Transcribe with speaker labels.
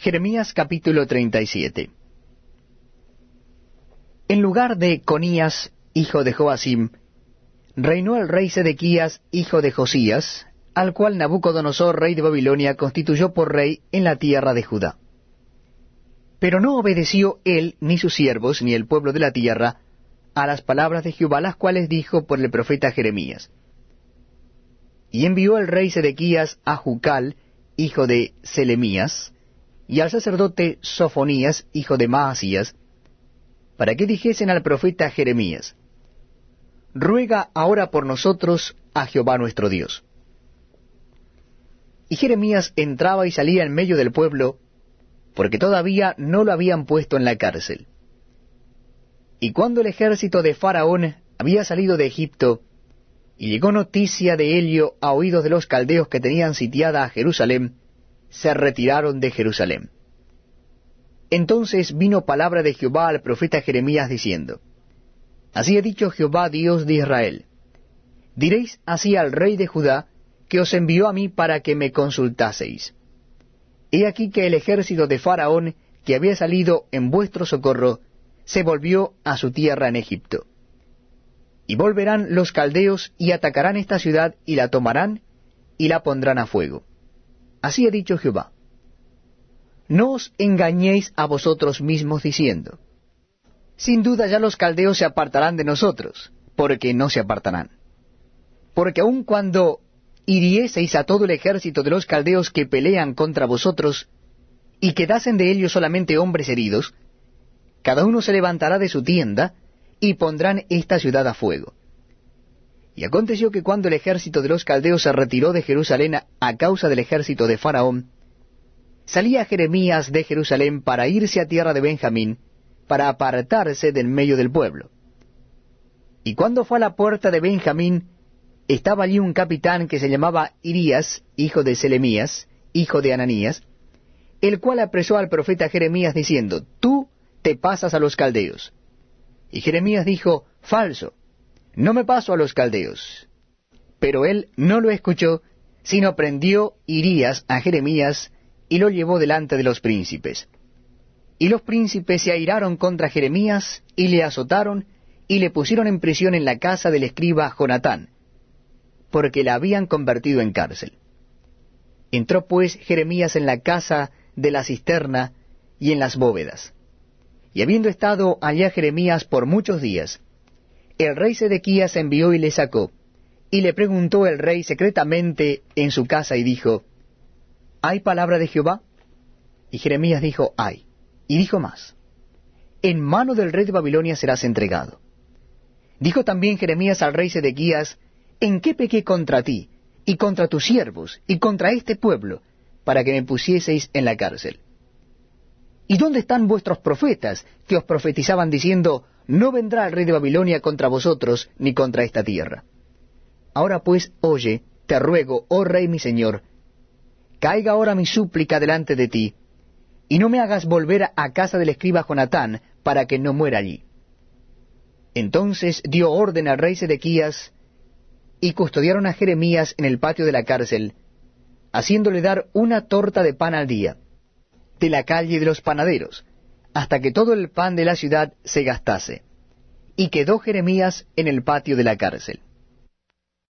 Speaker 1: Jeremías capítulo 37 En lugar de Conías, hijo de Joacim, reinó el rey Sedequías, hijo de Josías, al cual Nabucodonosor, rey de Babilonia, constituyó por rey en la tierra de Judá. Pero no obedeció él, ni sus siervos, ni el pueblo de la tierra, a las palabras de Jehová, las cuales dijo por el profeta Jeremías. Y envió el rey Sedequías a Jucal, hijo de Selemías, y al sacerdote Sofonías, hijo de Maasías, para que dijesen al profeta Jeremías, Ruega ahora por nosotros a Jehová nuestro Dios. Y Jeremías entraba y salía en medio del pueblo, porque todavía no lo habían puesto en la cárcel. Y cuando el ejército de Faraón había salido de Egipto, y llegó noticia de Helio a oídos de los caldeos que tenían sitiada a Jerusalén, se retiraron de Jerusalén. Entonces vino palabra de Jehová al profeta Jeremías diciendo, Así ha dicho Jehová Dios de Israel, diréis así al rey de Judá, que os envió a mí para que me consultaseis. He aquí que el ejército de Faraón, que había salido en vuestro socorro, se volvió a su tierra en Egipto. Y volverán los caldeos y atacarán esta ciudad y la tomarán y la pondrán a fuego. Así ha dicho Jehová. No os engañéis a vosotros mismos diciendo, sin duda ya los caldeos se apartarán de nosotros, porque no se apartarán. Porque aun cuando hirieseis a todo el ejército de los caldeos que pelean contra vosotros, y quedasen de ellos solamente hombres heridos, cada uno se levantará de su tienda, y pondrán esta ciudad a fuego. Y aconteció que cuando el ejército de los caldeos se retiró de Jerusalén a causa del ejército de Faraón, salía Jeremías de Jerusalén para irse a tierra de Benjamín, para apartarse del medio del pueblo. Y cuando fue a la puerta de Benjamín, estaba allí un capitán que se llamaba Irías, hijo de Selemías, hijo de Ananías, el cual apresó al profeta Jeremías diciendo, Tú te pasas a los caldeos. Y Jeremías dijo, Falso, no me paso a los caldeos. Pero él no lo escuchó, sino prendió Irías a Jeremías y lo llevó delante de los príncipes. Y los príncipes se airaron contra Jeremías y le azotaron y le pusieron en prisión en la casa del escriba Jonatán, porque la habían convertido en cárcel. Entró pues Jeremías en la casa de la cisterna y en las bóvedas. Y habiendo estado allá Jeremías por muchos días, el rey Sedequías envió y le sacó, y le preguntó el rey secretamente en su casa y dijo, ¿Hay palabra de Jehová? Y Jeremías dijo, hay. Y dijo más, en mano del rey de Babilonia serás entregado. Dijo también Jeremías al rey Sedequías, ¿en qué pequé contra ti, y contra tus siervos, y contra este pueblo, para que me pusieseis en la cárcel? ¿Y dónde están vuestros profetas que os profetizaban diciendo, no vendrá el rey de Babilonia contra vosotros ni contra esta tierra? Ahora pues, oye, te ruego, oh rey mi señor, caiga ahora mi súplica delante de ti, y no me hagas volver a casa del escriba Jonatán, para que no muera allí. Entonces dio orden al rey Sedequías, y custodiaron a Jeremías en el patio de la cárcel, haciéndole dar una torta de pan al día de la calle de los panaderos, hasta que todo el pan de la ciudad se gastase. Y quedó Jeremías en el patio de la cárcel.